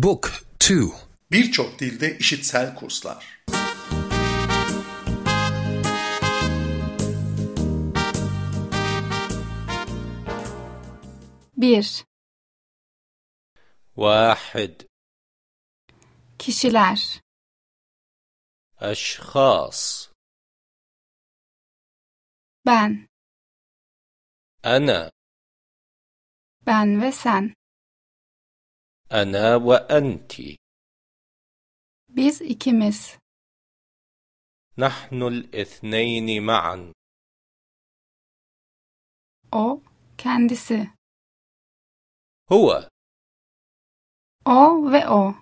Book 2 Birçok dilde işitsel kurslar. Bir, واحد kişiler, أشخاص ben, أنا ben ve sen. أنا وأنت Biz ikimiz. نحن الاثنين معا O, kendisi. هو O ve o.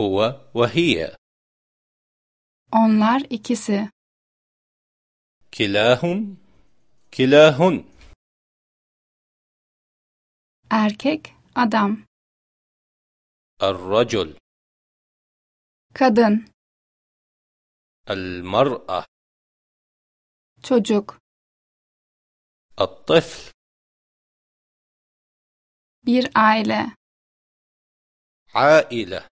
هو وهي Onlar ikisi. كلاهم كلاهن Erkek, adam. الرجل Kadın, المرأة çocuk. الطفل Bir aile. عائلة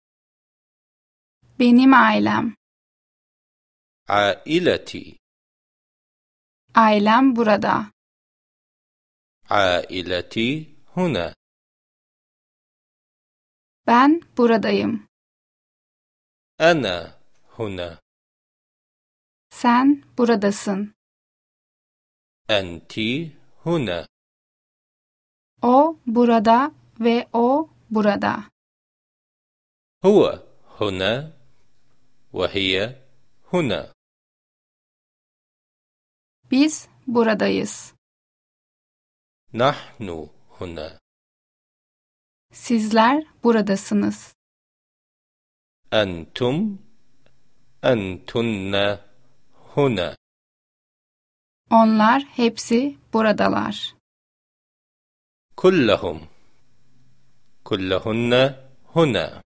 Benim ailem. عائلتي Ailem burada. عائلتي هنا ben buradayım. Ana huna. Sen buradasın. Enti huna. O burada ve o burada. Huwa huna ve hiye huna. Biz buradayız. Nahnu huna. Sizler buradasınız. Entum, entunne, huna. Onlar hepsi buradalar. Kullahum, kullahunne, huna.